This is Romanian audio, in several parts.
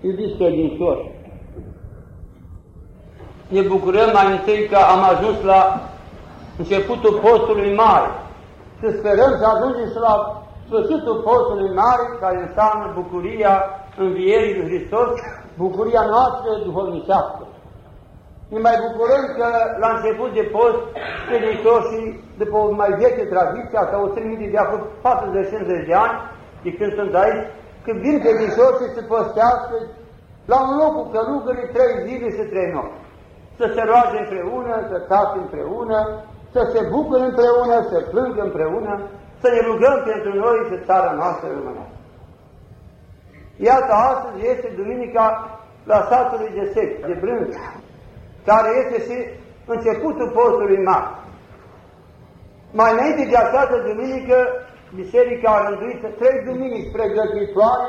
Iubiți credincioși, ne bucurăm mai întâi că am ajuns la începutul postului mare și sperăm să ajungem și la sfârșitul postului mare, care înseamnă bucuria învierii lui Hristos, bucuria noastră duhovnicească. Ne mai bucurăm că la început de post, credincioșii, după o mai veche tradiție, asta o trimite de acum 40-50 de ani, de când sunt aici, când vin credincioșii să postească la un loc cu călugării trei zile și trei nopți. Să se roage împreună, să tacă împreună, să se bucure împreună, să plângă împreună, să ne rugăm pentru noi și țara noastră românească. Iată, astăzi este Duminica la satului de sec, de brânză, care este și începutul postului mare. Mai înainte de această duminică, Biserica a rânduit trei duminici pregătitoare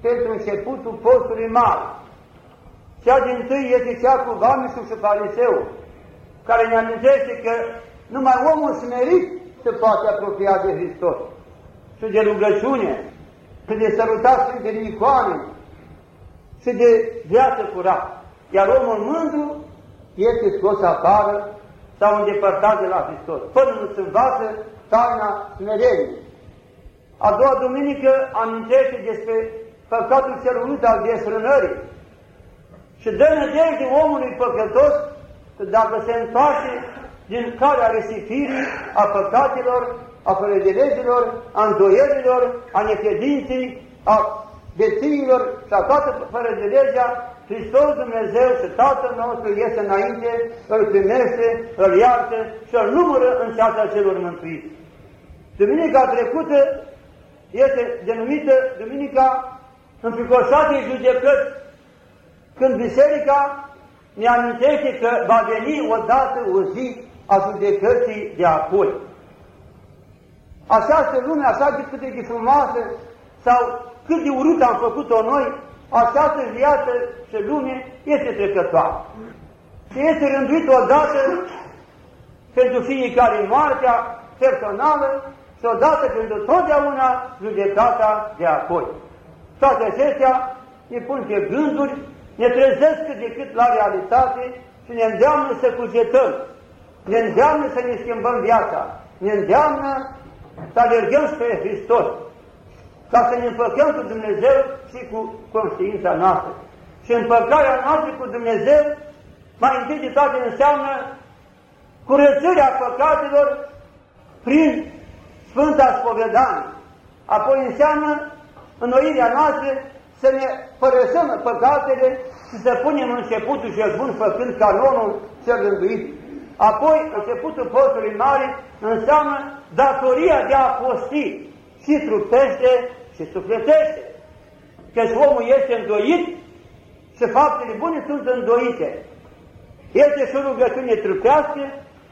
pentru începutul postului mare. Cea din tâi este cea cu Vamisul și Fariseu, care ne amintește că numai omul smerit se poate apropia de Hristos și de rugăciune, și de sărutat Sfintele Icoane, și de viață curată. Iar omul mândru este scos afară sau îndepărtat de la Hristos, până nu se învață taina smereniei. A doua duminică amintește despre păcatul cel urât al desfrânării și dă nădejde omului păcătos că dacă se întoarce din calea resifirii a păcatelor, a fărădelegilor, a îndoierilor, a necredinței, a bețiilor și a toată fără de legea, Hristos Dumnezeu și Tatăl nostru iese înainte, îl primește, îl iartă și îl numără în ceața celor mântuiți. Duminica trecută este denumită Duminica înfricoșatei judecăți, când Biserica ne amintește că va veni odată o zi a judecății de apoi. Această lume, așa de cât de frumoasă sau cât de urât am făcut-o noi, această viață și lume este trecătoare. Și este rânduit odată pentru fiecare moartea personală și odată pentru totdeauna judecata de apoi. Toate acestea ne pun pe gânduri, ne trezesc cât de cât la realitate și ne îndeamnă să cugetăm, ne îndeamnă să ne schimbăm viața, ne îndeamnă să alergăm spre Hristos, ca să ne împăcăm cu Dumnezeu și cu conștiința noastră. Și împăcarea noastră cu Dumnezeu, mai întâi de toate înseamnă curățarea păcatelor prin Sfânta Spovedanie. Apoi înseamnă înnoirea noastră să ne părăsăm păcatele și să punem începutul și bun făcând canonul cel rânduit. Apoi, începutul postului mare înseamnă datoria de a posti și trupește și sufletește. Căci omul este îndoit și faptele bune sunt îndoite. Este și rugăciune trupească,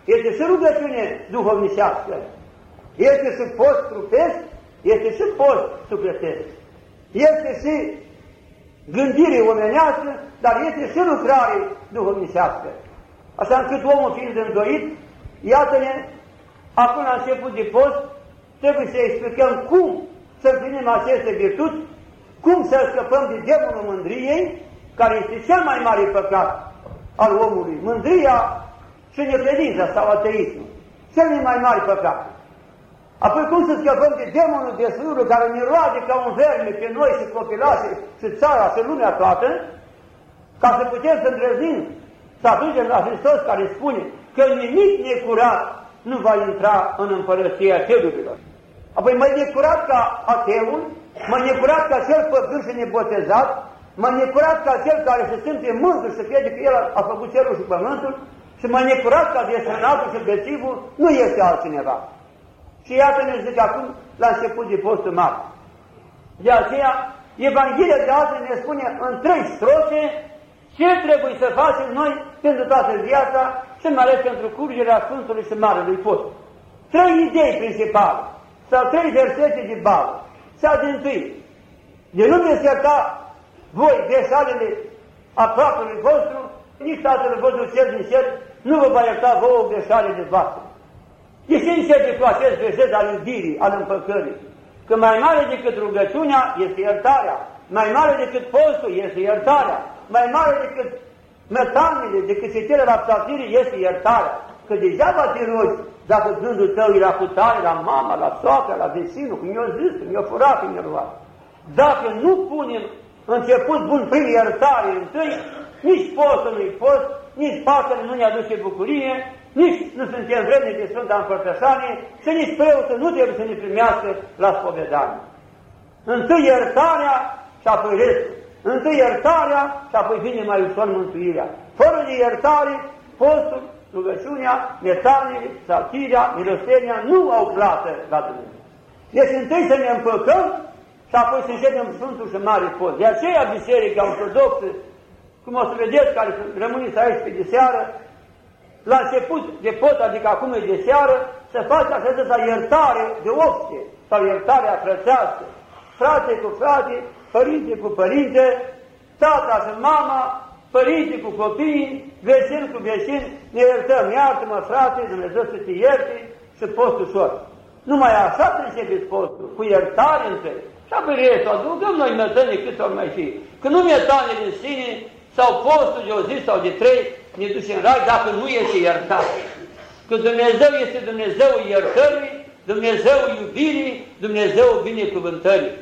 este și rugăciune duhovnicească. Este și post trupesc, este și post sufletesc. Este și gândire omenească, dar este și lucrare duhovnicească. Așa încât omul fiind îndoit, iată-ne, acum la început de post, trebuie să explicăm cum să împlinim aceste virtuți, cum să scăpăm de demonul mândriei, care este cel mai mare păcat al omului, mândria și necredința sau ateismul, cel mai mare păcat. Apoi cum să scăpăm de demonul de sură care ne roage ca un verme pe noi și copilașii și țara și lumea toată, ca să putem să îndrăznim să ajungem la Hristos care spune că nimic necurat nu va intra în împărăția cerurilor. Apoi mai necurat ca ateul, mai necurat ca cel păgân și nebotezat, mai necurat ca cel care se simte mândru și crede că el a făcut cerul și pământul, și mai necurat ca desfrânatul și bețivul, nu este altcineva. Și iată ne zice acum la început de postul mare. De aceea, Evanghelia de astăzi ne spune în trei strofe ce trebuie să facem noi pentru toată viața și mai ales pentru curgerea Sfântului și Marelui Post. Trei idei principale sau trei versete de bală. Cea din tâi, de nu deserta voi greșalele aproapelui vostru, nici Tatăl vostru cel din cer nu vă va ierta vouă greșalele voastre. De ce începe cu acest verset al iubirii, al împăcării? Că mai mare decât rugăciunea este iertarea. mai mare decât postul este iertarea, mai mare decât metanile, decât citire la psaltire este iertarea. Că degeaba te rogi dacă gândul tău era cu tare la mama, la soacra, la vecinul, cum i-a zis, cum i-a furat, cum i-a luat. Dacă nu punem început bun prin iertare întâi, nici postul nu-i post, nici Paștele nu ne aduce bucurie, nici nu suntem vredni de Sfânta Împărtășanie și nici preotul nu trebuie să ne primească la spovedanie. Întâi iertarea și apoi restul. Întâi iertarea și apoi vine mai ușor mântuirea. Fără de iertare, postul, rugăciunea, metanile, saltirea, milostenia nu au plată la Dumnezeu. Deci întâi să ne împăcăm și apoi să începem Sfântul și Mare Post. De aceea Biserica Ortodoxă, cum o să vedeți, care rămâniți aici pe de seară, la început de pot, adică acum e de seară, să face așa iertare de opție sau iertarea frățească. Frate cu frate, părinte cu părinte, tata și mama, părinte cu copii, vecin cu vecin, ne iertăm, iartă-mă frate, Dumnezeu să te ierte și post ușor. Numai așa să începeți postul, cu iertare întâi. Și apoi restul, adugăm noi metăne cât ori mai fi. Că nu metane din sine, sau postul de o zi sau de trei, ne duce în rai dacă nu este iertat. Că Dumnezeu este Dumnezeu iertării, Dumnezeu iubirii, Dumnezeu binecuvântării.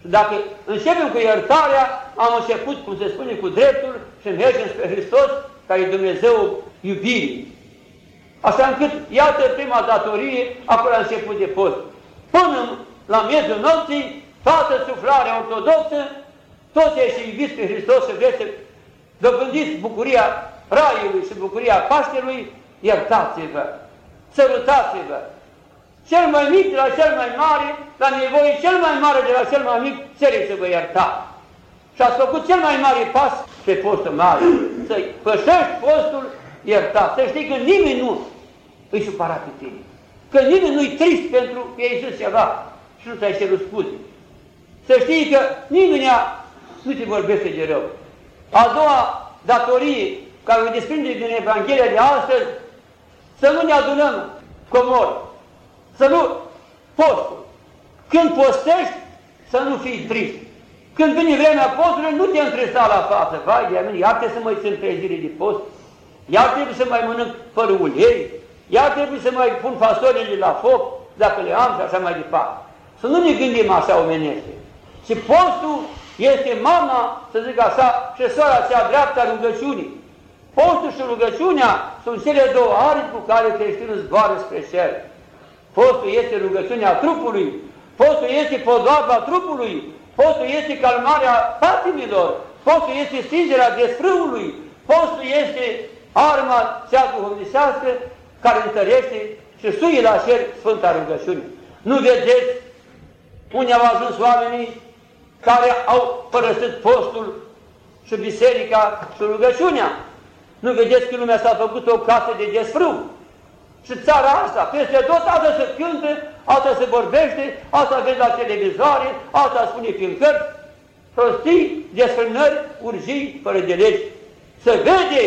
Și dacă începem cu iertarea, am început, cum se spune, cu dreptul și mergem spre Hristos, care e Dumnezeu iubirii. Așa încât, iată prima datorie, acolo a început de post. Până la miezul nopții, toată suflarea ortodoxă, toți cei iubiți pe Hristos și vreți să dobândiți bucuria Raiului și bucuria Paștelui, iertați-vă, sărutați-vă. Cel mai mic de la cel mai mare, la nevoie cel mai mare de la cel mai mic, cereți-vă ierta. Și ați făcut cel mai mare pas pe postul mare, să pășești postul iertat. Să știi că nimeni nu îi supăra pe tine. Că nimeni nu-i trist pentru că ai zis ceva și nu ți-ai cerut scuze. Să știi că nimeni nu te vorbește de rău. A doua datorie care o desprinde din Evanghelia de astăzi, să nu ne adunăm comori, să nu postul. Când postești, să nu fii trist. Când vine vremea postului, nu te întresa la față. Vai de mine, iar trebuie să mai țin trei zile de post, iar trebuie să mai mănânc fără ulei, iar trebuie să mai pun fasolele la foc, dacă le am și așa mai departe. Să nu ne gândim așa omenește. Și postul este mama, să zic așa, și soara cea dreaptă a rugăciunii. Postul și rugăciunea sunt cele două aripi cu care creștinul zboară spre cer. Postul este rugăciunea trupului, postul este podoaba trupului, postul este calmarea patimilor, postul este stingerea desfrâului, postul este arma cea duhovnicească care întărește și suie la cer Sfânta rugăciune. Nu vedeți unde au ajuns oamenii care au părăsit postul și biserica și rugăciunea. Nu vedeți că lumea s-a făcut o casă de desfrâu. Și țara asta, peste tot, alta se cântă, alta se vorbește, alta vede la televizoare, alta spune prin cărți, prostii, desfrânări, urgii, fără de legi. Se vede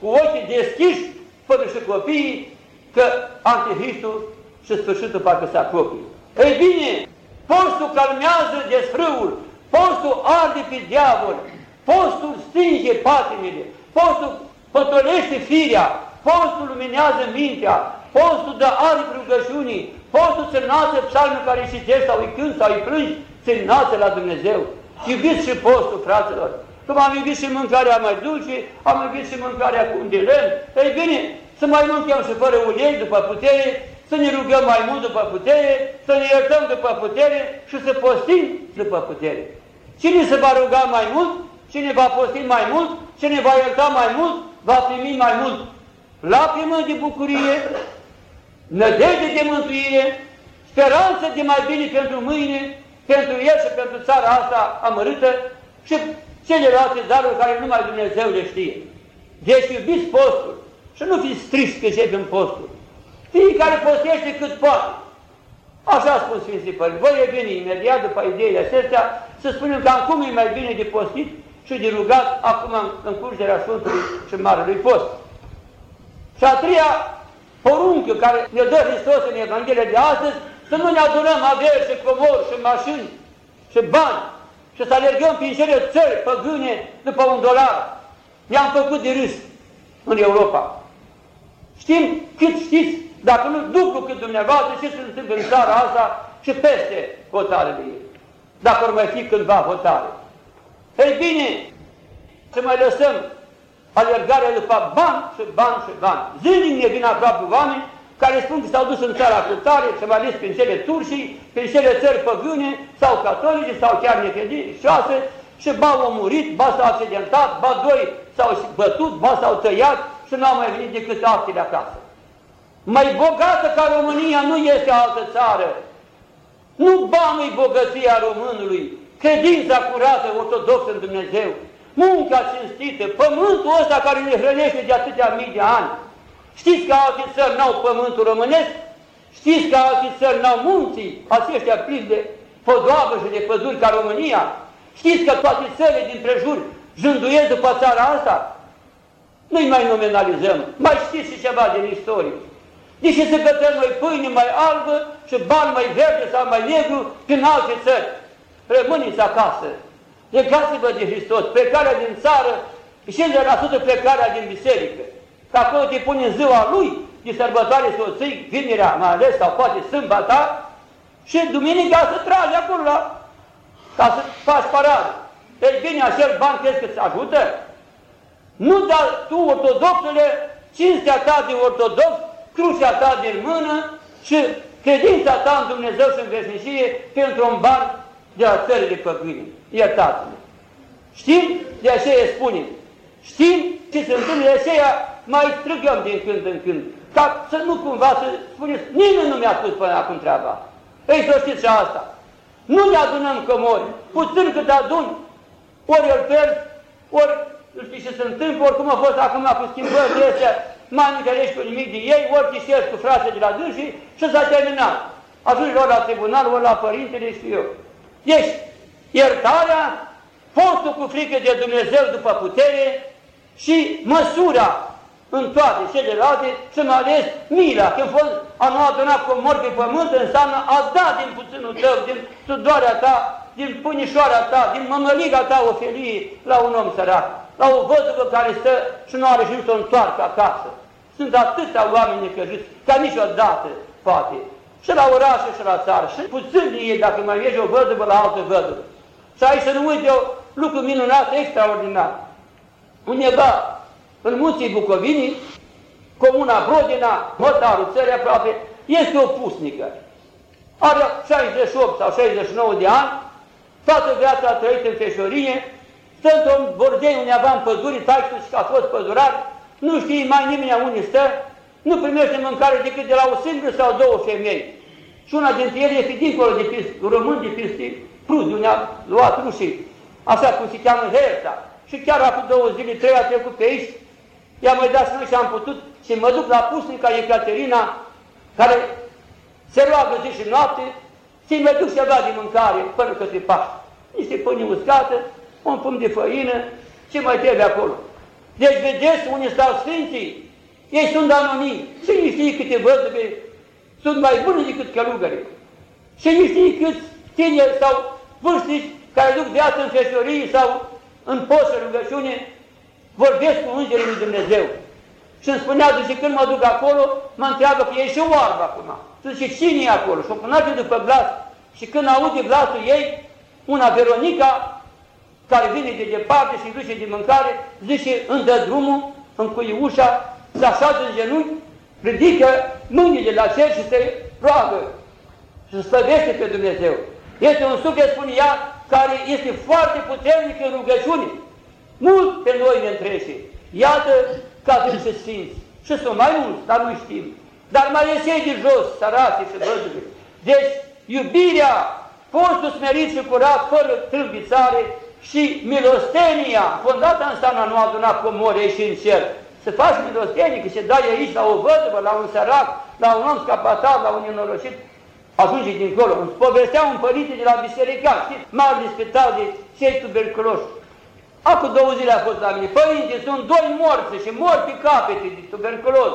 cu ochii deschiși, fără și copiii, că Anticristul și sfârșitul parcă se apropie. Ei bine, postul calmează desfrâul, postul arde pe diavol, postul stinge patimile, postul potolește firea, postul luminează mintea, postul dă aripi rugăciunii, postul se înalță psalmul care îi citești sau îi cânti sau îi plângi, se înalță la Dumnezeu. Iubiți și postul, fraților. Cum am iubit și mâncarea mai dulce, am iubit și mâncarea cu un de lemn. Ei bine, să mai mâncăm și fără ulei după putere, să ne rugăm mai mult după putere, să ne iertăm după putere și să postim după putere. Cine se va ruga mai mult, cine va posti mai mult, cine va ierta mai mult, va primi mai mult lacrimă de bucurie, nădejde de mântuire, speranță de mai bine pentru mâine, pentru el și pentru țara asta amărâtă și celelalte daruri care numai Dumnezeu le știe. Deci iubiți postul și nu fiți triști că începem postul. Fiecare postește cât poate. Așa spun Sfinții Părinți. Voi e bine imediat după ideile acestea să spunem că acum e mai bine de postit și de rugat acum în curgerea Sfântului și Marelui Post. Și a treia poruncă care ne dă Hristos în Evanghelia de astăzi, să nu ne adunăm averi și comori și mașini și bani, și să alergăm prin cele țări păgâne după un dolar. I-am făcut de râs în Europa. Știm cât știți, dacă nu dublu cât dumneavoastră, ce se întâmplă în țara asta și peste hotarele ei. Dacă ar mai fi cândva hotare. Ei bine, să mai lăsăm alergarea după bani și bani și bani. Zilnic ne vin aproape oameni care spun că s-au dus în țara cu tare, să mai ales prin cele turșii, prin cele țări păgâne sau catolice sau chiar necredincioase și ba au murit, ba s-au accidentat, ba doi s-au bătut, ba s-au tăiat și n-au mai venit decât actele acasă. Mai bogată ca România nu este altă țară. Nu banul bogăția românului, credința curată, ortodoxă în Dumnezeu, munca cinstită, pământul ăsta care ne hrănește de atâtea mii de ani, Știți că alte țări n-au pământul românesc? Știți că alte țări n-au munții, aceștia plini de podoabă și de păduri ca România? Știți că toate țările din prejur jânduiesc după țara asta? Nu-i mai nominalizăm, mai știți și ceva din istorie. Deși să gătăm noi pâine mai albă și bani mai verde sau mai negru prin alte țări. Rămâniți acasă. Legați-vă de Hristos, plecarea din țară, 50% plecarea din biserică că acolo te pune în ziua lui, de sărbătoare să o ții, vinerea mai ales, sau poate sâmbătă, și duminica să tragi acolo la, ca să faci paradă. Ei bine, acel bani crezi că îți ajută? Nu da tu, ortodoxule, cinstea ta de ortodox, crucea ta din mână și credința ta în Dumnezeu și în veșnicie pentru un ban de la țările păgâne. Iertați-mă. Știm? De aceea spunem. Știm ce se întâmplă, de aceea mai strigăm din când în când, ca să nu cumva să spuneți, nimeni nu mi-a spus până acum treaba. Ei, să știți și asta. Nu ne adunăm comori, puțin cât adun, ori îl pierd, ori nu știi ce se întâmplă, oricum a fost acum cu schimbările astea, mai nu înțelegi cu nimic de ei, ori citești cu frații de la dânsii și s-a terminat. Ajungi ori la tribunal, ori la părintele, știu eu. Deci, iertarea, postul cu frică de Dumnezeu după putere și măsura în toate celelalte și mai ales mila. Când fost a nu adunat cu mor pe pământ, înseamnă a da din puținul tău, din sudoarea ta, din punișoara ta, din mămăliga ta o felie la un om sărac, la o văduvă care stă și nu are și nu să o întoarcă acasă. Sunt atâția oameni necăjiți, ca niciodată, poate. Și la orașe și la țară. Și puțin de ei, dacă mai vezi o văduvă la altă văduvă. Și aici să nu uite o lucru minunat, extraordinar. Undeva în munții Bucovinii, comuna Brodina, mătarul țării aproape, este o pusnică. Are 68 sau 69 de ani, toată viața a trăit în feșorie, stă într-un bordei undeva în păduri, taică și că a fost pădurar, nu știe mai nimeni unde stă, nu primește mâncare decât de la o singură sau două femei. Și una dintre ele este dincolo de piste, român de piste, Prus, de unde a luat rușii, așa cum se cheamă Herta. Și chiar acum două zile, trei a trecut pe aici, i-am mai dat și am putut și mă duc la pusnica Ecaterina, care se roagă zi și noapte, și mai duc ceva de mâncare până către Paște. Niște pâine uscată, un pumn de făină, ce mai trebuie acolo. Deci vedeți unde stau Sfinții, ei sunt anonimi. Și nu știe câte văzăve sunt mai bune decât călugării. Și nu știe câți tineri sau vârstici care duc viață în feșorii sau în poșă rugăciune, vorbesc cu Îngerii lui Dumnezeu. Și îmi spunea, zice, când mă duc acolo, mă întreabă că e și oarbă acum. Zice, cine e acolo? Și o cunoaște după glas. Și când aude glasul ei, una Veronica, care vine de departe și duce de mâncare, zice, îmi dă drumul, încuie ușa, se așează în genunchi, ridică mâinile la cer și se roagă și slăvește pe Dumnezeu. Este un suflet, spune ea, care este foarte puternic în rugăciune. Mult pe noi ne întrece. Iată ca și sfinți. Și sunt mai mulți, dar nu știm. Dar mai iese de jos, sărații și văzule. Deci, iubirea, postul smerit și curat, fără trâmbițare și milostenia, fondată înseamnă a nu aduna comori și în cer. Să faci milostenie, că se dai aici la o văduvă, la un sărac, la un om scapatat, la un nenorocit, ajunge dincolo. Îmi povestea un părinte de la biserică, știți, mare de spital de cei tuberculoși. Acum două zile a fost la mine, părinte, sunt doi morți și morți pe capete de tuberculoz.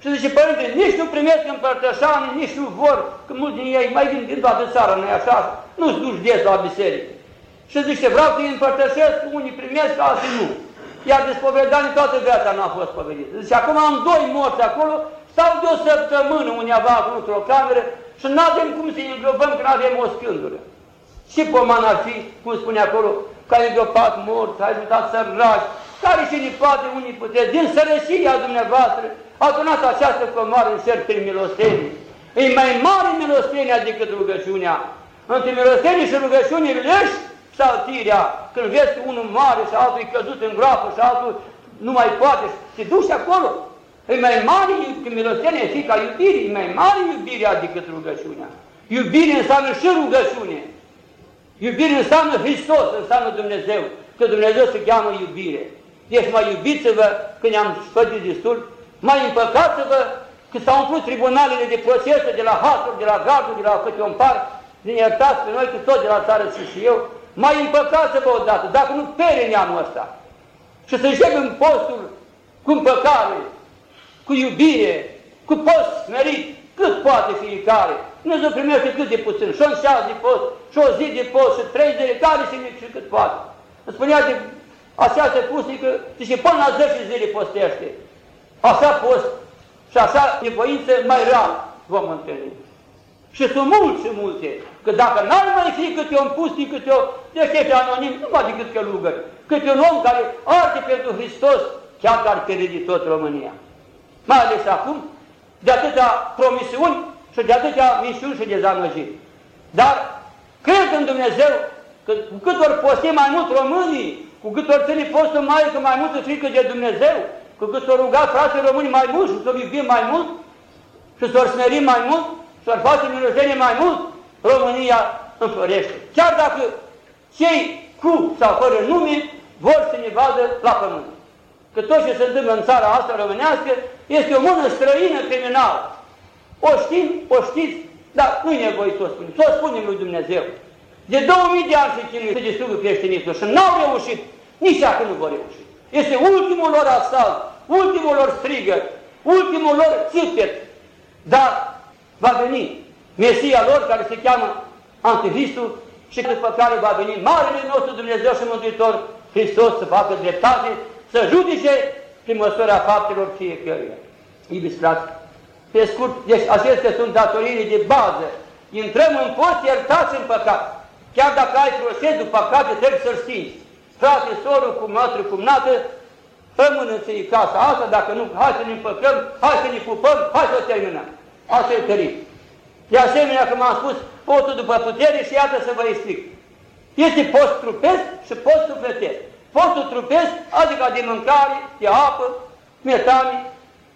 Și zice, părinte, nici nu primesc împărtășani, nici nu vor, că mulți din ei mai vin din toată țara, nu-i așa? Nu-ți duci des la biserică. și zice, vreau să-i împărtășesc, unii primesc, alții nu. Iar de spovedanie toată viața n-a fost spovedit. Zice, acum am doi morți acolo, stau de o săptămână undeva într-o cameră și nu avem cum să-i îngropăm că nu avem o scândură. Și poman ar fi, cum spune acolo, care ai îngropat morți, ai ajutat săraci, care și ne poate unii puteți, din sărășia dumneavoastră, adunat această comoară în cer prin milostenie. E mai mare milostenia decât rugăciunea. Între milostenie și rugăciune leși saltirea, când vezi că unul mare și altul e căzut în groapă și altul nu mai poate, te duci acolo. E mai mare că milostenia e ca iubire, e mai mare iubirea decât rugăciunea. Iubire înseamnă și rugăciune. Iubire înseamnă Hristos, înseamnă Dumnezeu, că Dumnezeu se cheamă iubire. Deci mai iubiți-vă când ne-am spădit destul, mai împăcați-vă că s-au umplut tribunalele de procese de la Hasuri, de la Gardul, de la câte un par, din iertați pe noi, că tot de la țară și și eu, mai împăcați-vă odată, dacă nu pere neamul ăsta. Și să în postul cu împăcare, cu iubire, cu post smerit, cât poate fiecare. Dumnezeu primește cât de puțin, și o șase de post, și o zi de post, și trei zile, care și cât poate. Îmi spunea de această pustică, zice, până la 10 zile postește. Așa post și așa nevoință mai rar vom întâlni. Și sunt mulți și multe. Că dacă n-ar mai fi câte un pustic, câte o deștește anonim, nu mai decât călugări, câte un om care arde pentru Hristos, chiar că ar pierde tot România. Mai ales acum, de atâtea promisiuni și de atâtea misiuni și dezamăgiri. Dar cred în Dumnezeu că cu cât ori postim mai mult românii, cu cât ori ține postul mai că mai multă frică de Dumnezeu, cu cât s-au rugat frații români mai mult și s-au iubit mai mult și s-au smerit mai mult și s-au face milosenie mai mult, România înflorește. Chiar dacă cei cu sau fără nume vor să ne vadă la pământ. Că tot ce se întâmplă în țara asta românească este o mână străină criminală. O știm, o știți, dar nu-i nevoie să o spunem. Să o spunem lui Dumnezeu. De 2000 de ani se chinuie să distrugă creștinismul și n-au reușit, nici acum nu vor reuși. Este ultimul lor asalt, ultimul lor strigă, ultimul lor țipet. Dar va veni Mesia lor care se cheamă Anticristul și după care va veni Marele nostru Dumnezeu și Mântuitor Hristos să facă dreptate, să judice prin măsura faptelor fiecăruia. Iubiți frate, pe scurt, deci acestea sunt datoriile de bază. Intrăm în post iertați în păcat. Chiar dacă ai proces după păcate, trebuie să-l stingi. Frate, sorul, cum noastră, cum nată, rămână-ți casa asta, dacă nu, hai să ne împăcăm, hai să ne pupăm, hai să o terminăm. Asta e tărit. De asemenea, cum am spus, postul după putere și iată să vă explic. Este post trupesc și post sufletesc. Postul trupesc, adică de mâncare, de apă, metane,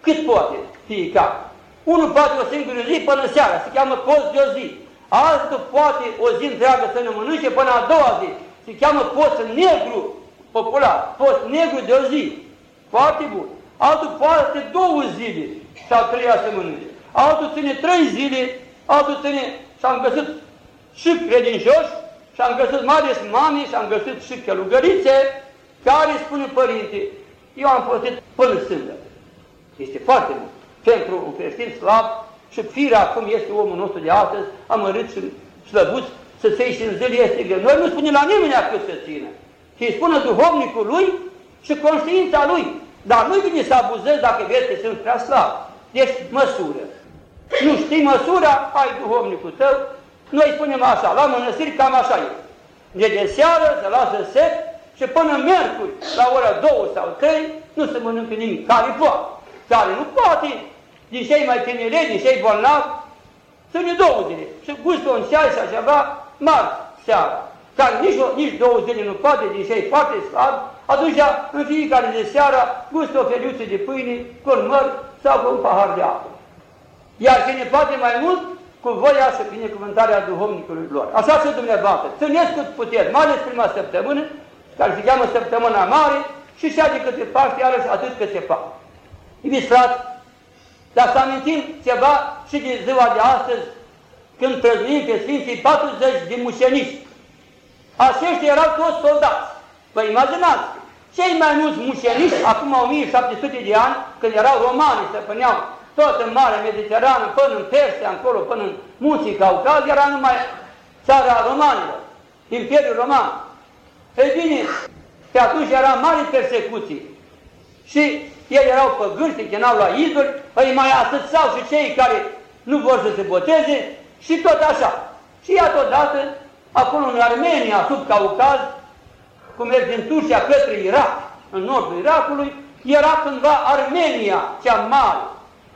cât poate fiecare. Unul poate o singură zi până seara, se cheamă post de o zi. Altul poate o zi întreagă să nu mănânce până a doua zi. Se cheamă post negru, popular, post negru de o zi. Foarte bun. Altul poate două zile sau treia să mănânce. Altul ține trei zile, altul ține și am găsit și credincioși, și am găsit mai ales mame, și am găsit și călugărițe, care spune părinte, eu am fost până sâmbătă. Este foarte mult. Pentru un creștin slab, și firea cum este omul nostru de astăzi, amărât și slăbuț, să se și în zile este greu. Noi nu spunem la nimeni cât să țină. Și spună duhovnicul lui și conștiința lui. Dar nu vine să abuzezi dacă vezi că sunt prea slab. Deci măsură. Nu știi măsura, ai duhovnicul tău. Noi spunem așa, la mănăstiri cam așa e. De de seară se lasă sec și până miercuri, la ora două sau trei, nu se mănâncă nimic. Care poate? Care nu poate, din cei mai tineri, din cei bolnavi, sunt două zile. Și gustă un ceai sau ceva, marți, seara. Care nici, nici două zile nu poate, din cei foarte slab, atunci în fiecare de seara gustă o feliuță de pâine cu un măr sau cu un pahar de apă. Iar cine poate mai mult, cu voia și binecuvântarea duhovnicului lor. Așa și dumneavoastră. Țineți cât puteți, mai ales prima săptămână, care se cheamă săptămâna mare, și și de câte Paște, iarăși atât cât se fac. Iubiți frate, dar să amintim ceva și de ziua de astăzi, când prăznuim pe Sfinții 40 de mușeniști. Aceștia erau toți soldați. Vă imaginați, cei mai mulți mușeniști, acum 1700 de ani, când erau romani, se pâneau tot în Marea Mediterană, până în Persia, încolo, până în munții Caucaz, era numai țara romanilor, Imperiul Roman. Ei bine, pe atunci era mare persecuții. Și ei erau păgâni, se chenau la idoli, îi mai atâțau și cei care nu vor să se boteze și tot așa. Și iată odată, acolo în Armenia, sub Caucaz, cum merg din Turcia către Irak, în nordul Irakului, era cândva Armenia, cea mare.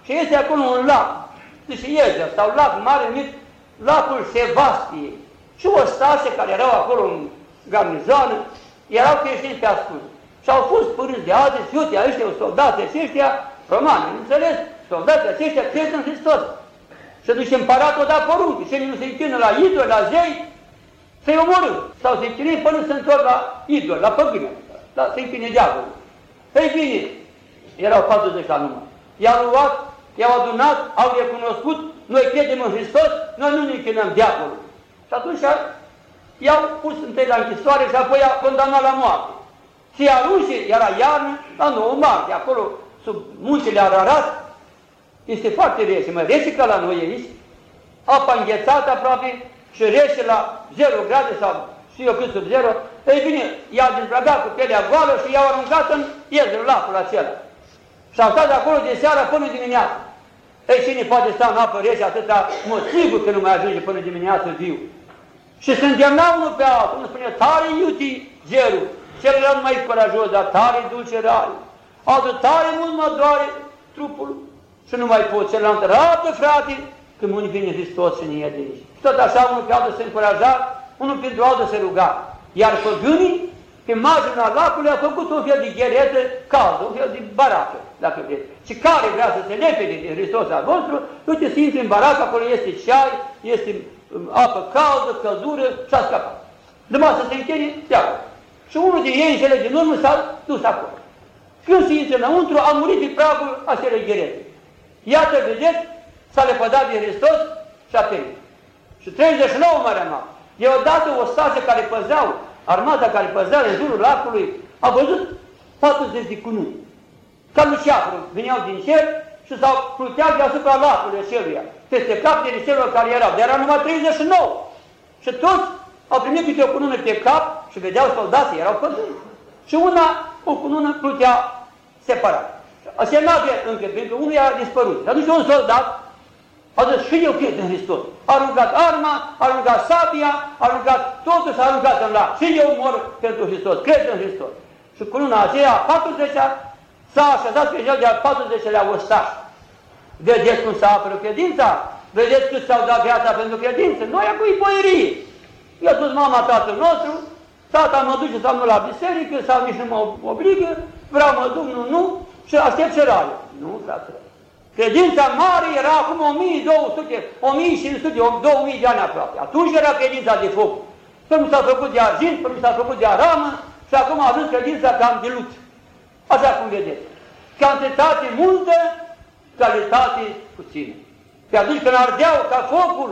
Și este acolo un lac, și Iezea, sau lac mare numit lacul Sebastiei. Și ostașe care erau acolo în garnizoană, erau creștini pe ascuns. Și au fost părâți de alte, fiute, ăștia, soldați aceștia, romani, înțeles? Soldații aceștia cred în Hristos. Și atunci împăratul da poruncă, și nu se închină la idol, la zei, să-i omorâ. Sau să-i închină până să întorc la idol, la păgână, la, să-i închină diavolul. Ei bine, erau 40 la număr. I-au luat, i-au adunat, au recunoscut, noi credem în Hristos, noi nu ne închinăm diavolul. Și atunci i-au pus întâi la închisoare și apoi i-au condamnat la moarte. Și arunce, era iarnă, la 9 martie, acolo, sub muntele Ararat, este foarte rece, mă, rece ca la noi aici, apa înghețată aproape și rece la 0 grade sau și eu cât sub 0, ei bine, i-au dezbrăgat cu pielea goală și i-au aruncat în iezul lacul acela. Și au stat de acolo de seara până dimineața. Ei, cine poate sta în apă rece atâta motivul că nu mai ajunge până dimineață viu. Și se îndemna unul pe altul, unul spune, tare iuti gerul, celălalt mai curajos, dar tare dulce rai. Altul tare mult mă doare trupul și nu mai pot. Celălalt, rabdă frate, când mâine vine Hristos și ne ia de aici. Și tot așa unul pe altul se încuraja, unul pentru altul se ruga. Iar păgânii, pe marginea lacului, a făcut un fel de gheretă caldă, un fel de baracă, dacă vreți. Și care vrea să se lepede de Hristos al vostru, uite să intri în baracă, acolo este ceai, este um, apă caldă, căldură și a scăpat. Numai să se încheie, iau. Și unul din ei, în cele din urmă, s-a dus acolo. Când se intră înăuntru, a murit pe pragul acelei gherete. Iată, vedeți, s-a lepădat de Hristos și a primit. Și 39 mai rămas. Deodată o stasă care păzeau, armata care păzea în jurul lacului, a văzut 40 de cununi. Ca luceafru, veneau din cer și s-au pluteau deasupra lacului aceluia, peste capetele celor care erau. Dar erau numai 39. Și toți au primit câte o cunună pe cap și vedeau soldații, erau păzâni. Și una, o cunună plutea separat. Așa nu avea încă, pentru că unul a dispărut. Și atunci un soldat a zis, și eu cred în Hristos. A aruncat arma, a aruncat sabia, a aruncat totul și a aruncat în lac. Și eu mor pentru Hristos, cred în Hristos. Și cu luna aceea, a 40-a, s-a așezat pe el de-al 40-lea ostaș. Vedeți cum s-a apărut credința? Vedeți cât s-au dat viața pentru credință? Noi acum e boierie. I-a spus mama tatăl nostru, tata mă duce sau nu la biserică, sau nici nu mă obligă, vreau mă duc, nu, nu, și aștept cerare. Nu, frate. Credința mare era acum 1200, 1500, 2000 de ani aproape. Atunci era credința de foc. Până s-a făcut de argint, până s-a făcut de aramă și acum a ajuns credința cam de lut. Așa cum vedeți. Cantitate multă, calitate puțină. Și atunci când ardeau ca focul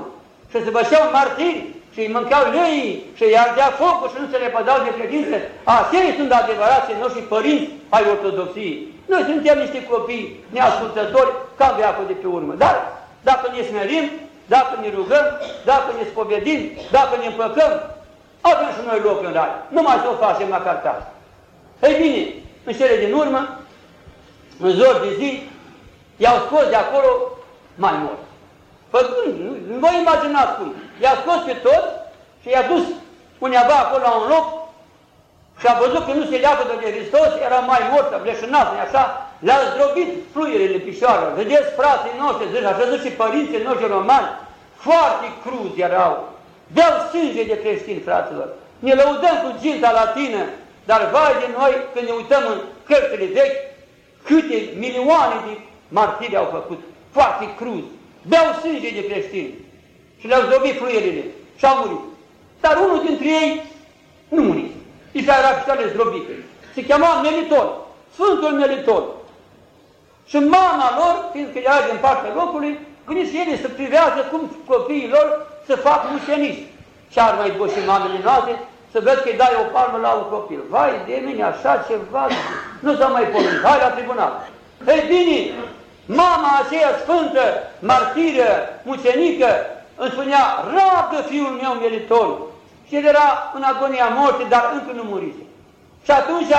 și se bășeau martiri și îi mâncau leii și îi ardea focul și nu se lepădau de credință, aceia sunt adevărații noștri părinți ai ortodoxiei. Noi suntem niște copii neascultători ca veacul de pe urmă. Dar dacă ne smerim, dacă ne rugăm, dacă ne spovedim, dacă ne împăcăm, avem și noi loc în rai. Numai să o facem măcar ca asta. Ei bine, în cele din urmă, în zor de zi, i-au scos de acolo mai mult. Făcând, nu vă imaginați cum. I-a scos pe toți și i-a dus undeva acolo la un loc și a văzut că nu se leagă de Hristos, era mai mort, bleșânat, așa, le-a zdrobit fluierele picioarelor. Vedeți, frații noștri, zici, așa zic și părinții noștri romani, foarte cruzi erau. Beau sânge de creștini, fraților. Ne lăudăm cu ginta latină, dar vai de noi când ne uităm în cărțile vechi, câte milioane de martiri au făcut, foarte cruzi. Beau sânge de creștini și le-au zdrobit fluierele și au murit. Dar unul dintre ei nu murit și era picioarele zdrobite. Se chema Meliton, Sfântul Meliton. Și mama lor, fiindcă era din partea locului, gândit și ele să privează cum copiii lor să fac mucenici. Ce ar mai bă și mamele noastre să văd că îi dai o palmă la un copil. Vai de mine, așa ceva, nu s-a mai pomenit. Hai la tribunal. Ei bine, mama aceea sfântă, martiră, mucenică, îmi spunea, rabdă fiul meu meritor. Și și el era în agonia morții, dar încă nu murise. Și atunci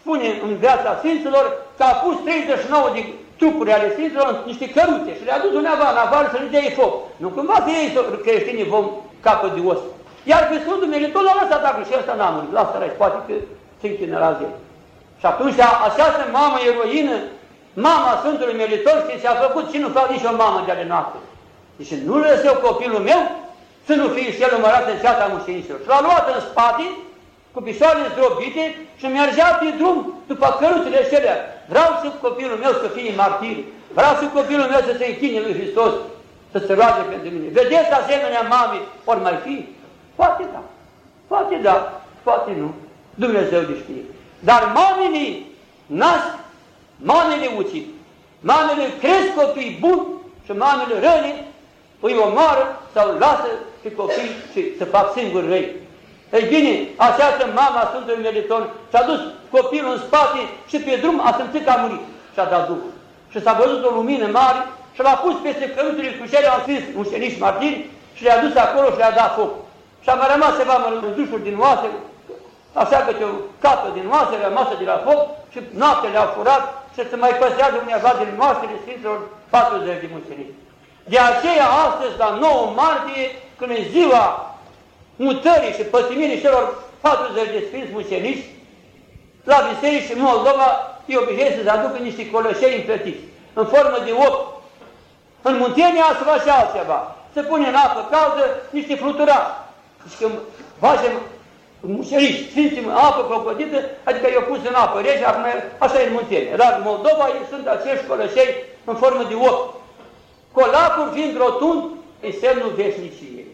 spune în viața Sfinților că a pus 39 de trupuri ale Sfinților în niște căruțe și le-a dus undeva în afară să le dea foc. Nu cumva să ei creștinii vom capă de os. Iar pe Sfântul Meliton l-a lăsat acolo și ăsta n-a murit. Lasă răi, poate că se închină la zi. Și atunci această mamă eroină, mama Sfântului Meliton, și s-a făcut și nu fac nici o mamă de ale noastre. Deci nu lăs eu copilul meu să nu fie și el numărat în ceata mușeniților. Și l-a luat în spate, cu picioarele zdrobite și mergea pe drum după căruțele acelea. Vreau să copilul meu să fie martir. Vreau să copilul meu să se închine lui Hristos, să se roage pentru mine. Vedeți asemenea mame, ori mai fi? Poate da, poate da, poate nu. Dumnezeu de știe. Dar mamele nasc, mamele ucid. Mamele cresc copii buni și mamele răni îi omoară sau lasă pe copii și să fac singur răi. Ei bine, această mama Sfântului Meliton și-a dus copilul în spate și pe drum a simțit că a murit și a dat Duhul. Și s-a văzut o lumină mare și l-a pus peste căruțele cu cele au scris mușeniși martiri și le-a dus acolo și le-a dat foc. Și a mai rămas ceva mărândușuri din oase, așa că o capă din oase rămasă de la foc și noapte le-au furat și se mai păstrează undeva din moaștele Sfinților 40 de mușenici. De aceea, astăzi, la 9 martie, când e ziua mutării și pătimirii celor 40 de sfinți mucenici, la biserici și Moldova, e obișnuit să se aducă niște colășei împlătiți, în formă de opt. În Muntenia se face altceva. Se pune în apă caldă niște fluturați. Și când facem mușerici, sfinții în apă clopătită, adică i-au pus în apă rece, acum așa e în Muntenia. Dar în Moldova sunt acești colășei în formă de opt. Colacul fiind rotund, e semnul veșniciei.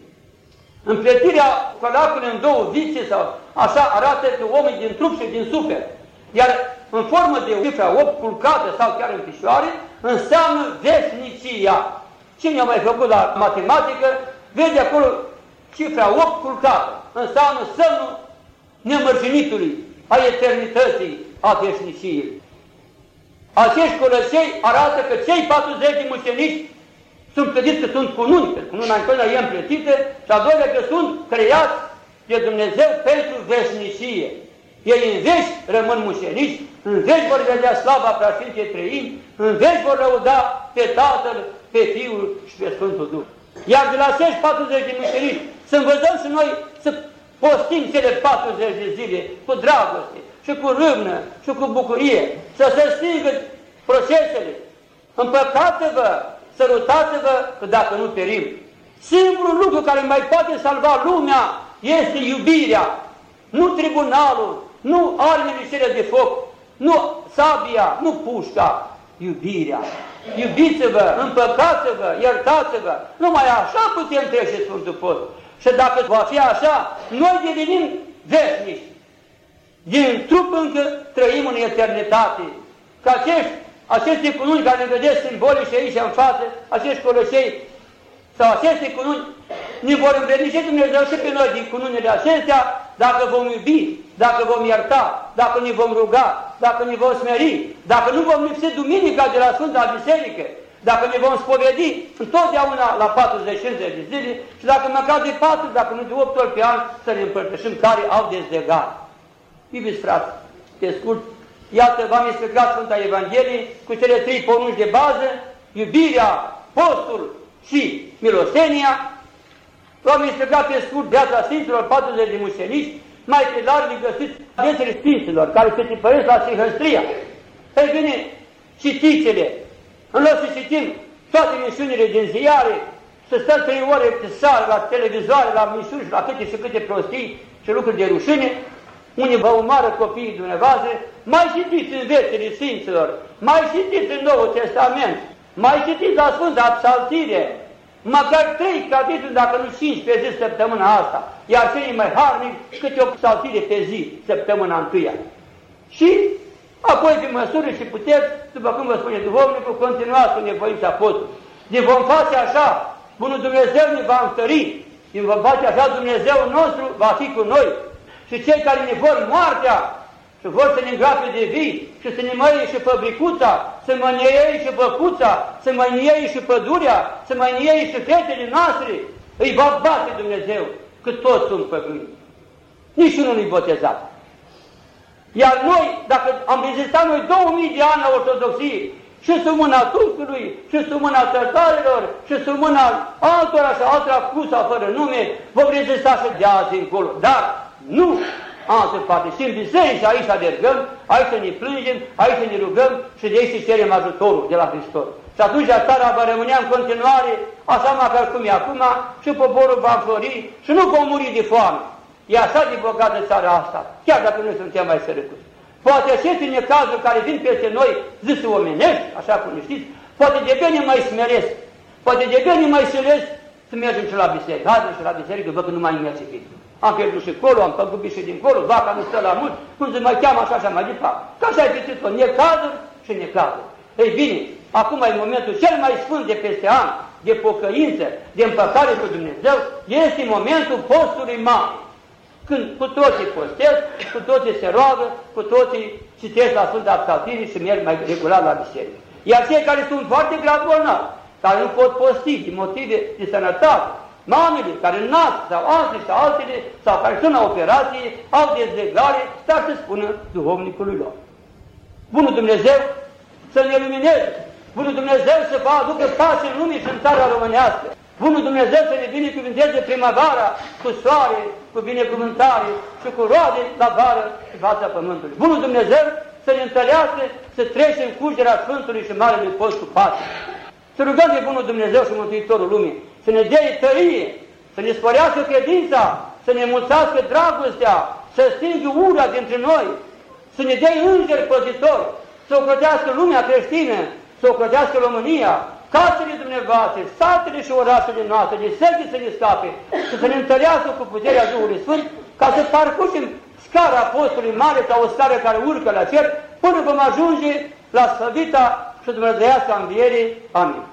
Împletirea colacului în două vițe sau așa arată că omul din trup și din suflet. Iar în formă de cifra 8 culcată sau chiar în picioare, înseamnă veșnicia. Cine a mai făcut la matematică, vede acolo cifra 8 culcată. Înseamnă semnul nemărginitului, a eternității, a veșniciei. Acești curăței arată că cei 40 de mucenici sunt clădiți că sunt cununi, că cununa întotdeauna e împletită și a doilea că sunt creați de Dumnezeu pentru veșnicie. Ei în veci rămân mușenici, în veci vor vedea slava preasfinței trăini, în veci vor lăuda pe Tatăl, pe Fiul și pe Sfântul Duh. Iar de la acești 40 de mușenici să învățăm și noi să postim cele 40 de zile cu dragoste și cu râvnă și cu bucurie, să se stingă procesele. Împăcați-vă sărutați-vă că dacă nu perim. Singurul lucru care mai poate salva lumea este iubirea, nu tribunalul, nu armele cele de foc, nu sabia, nu pușca, iubirea. Iubiți-vă, împăcați-vă, iertați-vă. Numai așa putem trece Sfântul Post. Și dacă va fi așa, noi devenim veșnici. Din trup încă trăim în eternitate. Ca acești aceste cununi care ne vedeți simbolice aici în față, acești colosei sau aceste cununi, ne vor învrednice Dumnezeu și pe noi din cununile acestea, dacă vom iubi, dacă vom ierta, dacă ne vom ruga, dacă ne vom smeri, dacă nu vom lipsi duminica de la Sfânta Biserică, dacă ne vom spovedi întotdeauna la 40 de zile și dacă măcar de 4, dacă nu de 8 ori pe an, să ne împărtășim care au dezlegat. Iubiți frate, pe scurt, Iată, v-am explicat Sfânta Evanghelie cu cele trei porunci de bază, iubirea, postul și milosenia. V-am explicat pe scurt viața Sfinților 40 de mușenici, mai pe larg le găsiți viețile Sfinților, care se tipăresc la Sihăstria. Ei bine, citiți-le. În loc să citim toate misiunile din ziare, să stăm trei ore pe seară la televizoare, la misiuni și la câte și câte prostii și lucruri de rușine, unde vă umară copiii dumneavoastră, mai citiți în viețile Sfinților, mai citiți în Noul Testament, mai citiți la Sfânta Psaltire, măcar trei capitole, dacă nu cinci pe zi săptămâna asta, iar cei mai harnic câte o psaltire pe zi, săptămâna întâia. Și apoi, pe măsură și puteți, după cum vă spune Duhovnicul, continuați cu nevoința potului. Ne vom face așa, Bunul Dumnezeu ne va întări, ne vom face așa, Dumnezeu nostru va fi cu noi, și cei care ne vor moartea și vor să ne îngrape de vii și să ne măie și fabricuța, să mă niei și băcuța, să mă niei și pădurea, să mă niei și fetele noastre, îi va bate Dumnezeu. că toți sunt păgâni. Nici unul nu-i botezat. Iar noi, dacă am rezistat noi 2000 de ani la ortodoxie, și sub mâna turcului, și sub mâna tătarilor, și sub mâna altora și altora cu sau fără nume, vom rezista și de azi încolo. Dar nu altă parte. Și în biserică aici adergăm, aici ne plângem, aici ne rugăm și de aici cerem ajutorul de la Hristos. Și atunci țara va rămânea în continuare așa măcar cum e acum și poporul va flori și nu vom muri de foame. E așa de bogată țara asta, chiar dacă noi suntem mai sărăcuți. Poate aceste necazuri care vin peste noi, zise omenești, așa cum știți, poate de bine mai smeresc, poate de bine mai silesc să mergem și la biserică. Haide și la biserică, văd că nu mai merge bine. Am pierdut și colo, am păgubit și dincolo, vaca nu stă la mult, cum se mai cheamă așa, așa mai departe. Ca așa ai pățit-o, necazuri și necazuri. Ei bine, acum e momentul cel mai sfânt de peste an, de pocăință, de împăcare cu Dumnezeu, este momentul postului mare când cu toții postesc, cu toții se roagă, cu toții citesc la Sfânta Psaltirii și merg mai regulat la biserică. Iar cei care sunt foarte grav bolnavi, care nu pot posti din motive de sănătate, mamele care nasc sau altele sau altele, sau care sunt la operație, au dezlegare, dar să spună duhovnicului lor. Bunul Dumnezeu să ne lumineze, Bunul Dumnezeu să vă aducă pace în lume și în țara românească, Bunul Dumnezeu să ne binecuvânteze primăvara cu soare, cu binecuvântare și cu roade la vară și fața pământului. Bunul Dumnezeu să ne întărească, să trecem curgerea Sfântului și Marele Post cu pace. Să rugăm de Bunul Dumnezeu și Mântuitorul Lumii, să ne dea tărie, să ne sporească credința, să ne mulțească dragostea, să stingă ura dintre noi, să ne dea îngeri păzitori, să ocrotească lumea creștină, să ocrotească România, casele dumneavoastră, satele și orașele noastre, de sete să ne scape și să ne întărească cu puterea Duhului Sfânt, ca să parcurgem scara Apostolului Mare sau o scară care urcă la cer, până vom ajunge la slăvita și Dumnezeiasca înviere. Amin.